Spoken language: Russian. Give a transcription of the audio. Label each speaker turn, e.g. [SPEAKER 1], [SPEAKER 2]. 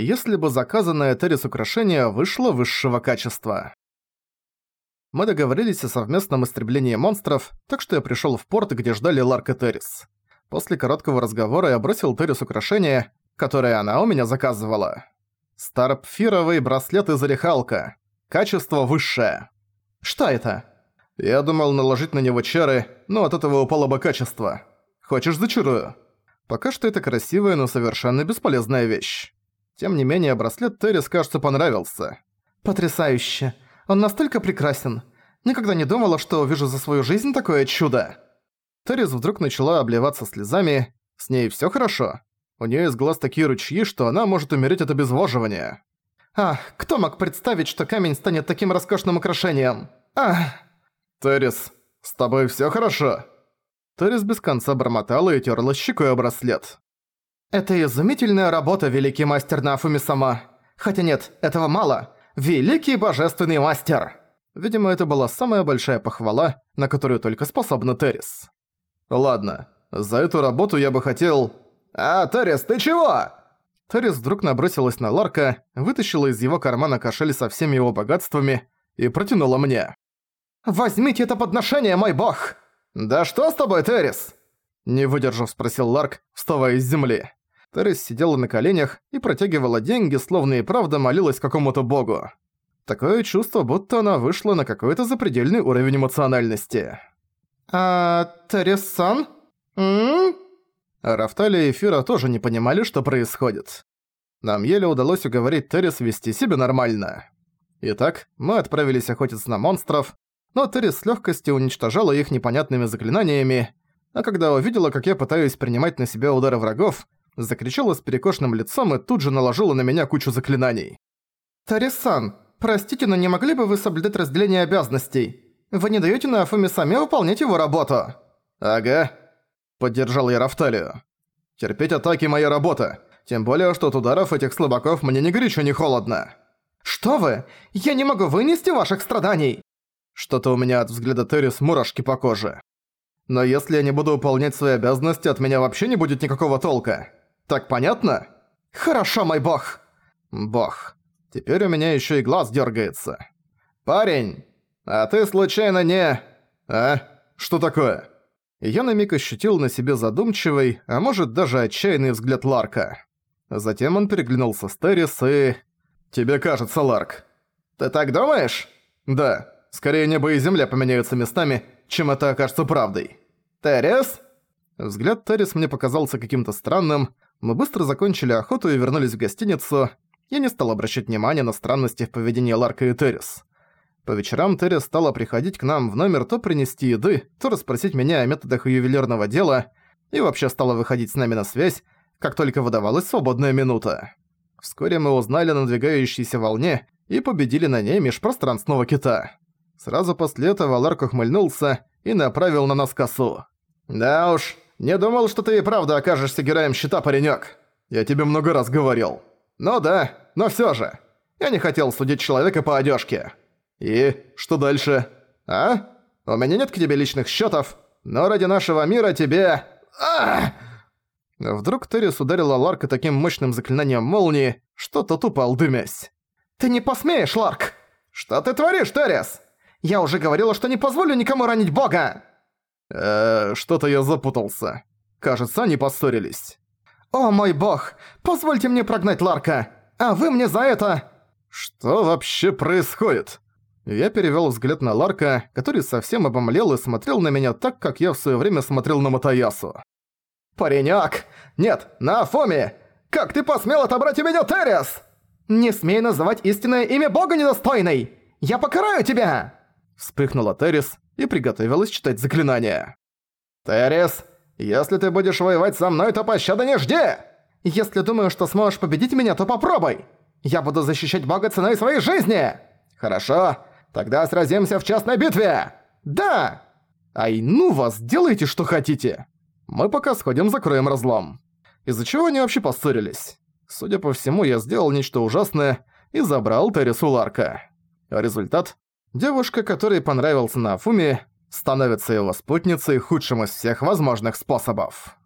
[SPEAKER 1] если бы заказанное Террис украшение вышло высшего качества. Мы договорились о совместном истреблении монстров, так что я пришёл в порт, где ждали Ларк и Террис. После короткого разговора я бросил Террис украшение, которое она у меня заказывала. Старпфировый браслет из орехалка. Качество высшее. Что это? Я думал наложить на него чары, но от этого упало бы качество. Хочешь зачарую? Пока что это красивая, но совершенно бесполезная вещь. Тем не менее, браслет Террис, кажется, понравился. Потрясающе. Он настолько прекрасен. Никогда не думала, что увижу за свою жизнь такое чудо. Террис вдруг начала обливаться слезами. С ней всё хорошо. У неё из глаз такие ручьи, что она может умереть от обезвоживания. Ах, кто мог представить, что камень станет таким роскошным украшением? Ах! Террис, с тобой всё хорошо? Террис без конца бормотала и тёрла щекой о браслет. «Это изумительная работа, великий мастер Нафуми-сама. Хотя нет, этого мало. Великий божественный мастер!» Видимо, это была самая большая похвала, на которую только способна Террис. «Ладно, за эту работу я бы хотел...» «А, Террис, ты чего?» Террис вдруг набросилась на Ларка, вытащила из его кармана кошель со всеми его богатствами и протянула мне. «Возьмите это подношение, мой бог!» «Да что с тобой, Террис?» Не выдержав, спросил Ларк, вставая из земли. Террис сидела на коленях и протягивала деньги, словно и правда молилась какому-то богу. Такое чувство, будто она вышла на какой-то запредельный уровень эмоциональности. «А... Террис-сан? М?», Рафтали и Фира тоже не понимали, что происходит. Нам еле удалось уговорить Террис вести себя нормально. Итак, мы отправились охотиться на монстров, но Террис с легкостью уничтожала их непонятными заклинаниями, а когда увидела, как я пытаюсь принимать на себя удары врагов, закричала с перекошенным лицом и тут же наложила на меня кучу заклинаний. «Тарисан, простите, но не могли бы вы соблюдать разделение обязанностей? Вы не даёте на Афуме сами выполнять его работу?» «Ага», — поддержал я Рафталию. «Терпеть атаки — моя работа, тем более, что от ударов этих слабаков мне ни горячо, ни холодно». «Что вы? Я не могу вынести ваших страданий!» Что-то у меня от взгляда Террис мурашки по коже. Но если я не буду выполнять свои обязанности, от меня вообще не будет никакого толка. Так понятно? Хорошо, мой бог. Бог. Теперь у меня ещё и глаз дёргается. Парень, а ты случайно не... А? Что такое? Я на миг ощутил на себе задумчивый, а может даже отчаянный взгляд Ларка. Затем он переглянулся с Террис и... «Тебе кажется, Ларк». «Ты так думаешь?» «Да. Скорее небо и земля поменяются местами, чем это окажется правдой». «Террис?» Взгляд Террис мне показался каким-то странным. Мы быстро закончили охоту и вернулись в гостиницу. Я не стал обращать внимания на странности в поведении Ларка и Террис. По вечерам Террис стала приходить к нам в номер то принести еды, то расспросить меня о методах ювелирного дела, и вообще стала выходить с нами на связь, как только выдавалась свободная минута. Вскоре мы узнали о надвигающейся волне и победили на ней межпространственного кита. Сразу после этого Ларк ухмыльнулся и направил на нас косу. «Да уж, не думал, что ты и правда окажешься героем щита, паренёк. Я тебе много раз говорил. Ну да, но всё же. Я не хотел судить человека по одежке. И что дальше? А? У меня нет к тебе личных счетов, но ради нашего мира тебе... А! Вдруг Террис ударила Ларка таким мощным заклинанием молнии, что тот упал дымясь. «Ты не посмеешь, Ларк!» «Что ты творишь, Террис?» «Я уже говорила, что не позволю никому ранить бога!» Э, что-то я запутался. Кажется, они поссорились. «О мой бог! Позвольте мне прогнать Ларка! А вы мне за это...» «Что вообще происходит?» Я перевёл взгляд на Ларка, который совсем обомлел и смотрел на меня так, как я в своё время смотрел на Матаясу. «Паренёк! Нет, на Афоме! Как ты посмел отобрать у меня Террис?» «Не смей называть истинное имя бога недостойной! Я покараю тебя!» Вспыхнула Террис, и приготовилась читать заклинание. «Террис, если ты будешь воевать со мной, то пощады не жди! Если думаю, что сможешь победить меня, то попробуй! Я буду защищать бога ценой своей жизни! Хорошо, тогда сразимся в частной битве! Да! Ай, ну вас, делайте, что хотите! Мы пока сходим, закроем разлом. Из-за чего они вообще поссорились? Судя по всему, я сделал нечто ужасное и забрал Террису Ларка. Результат Девушка, которой понравился Нафуми, становится его спутницей худшим из всех возможных способов.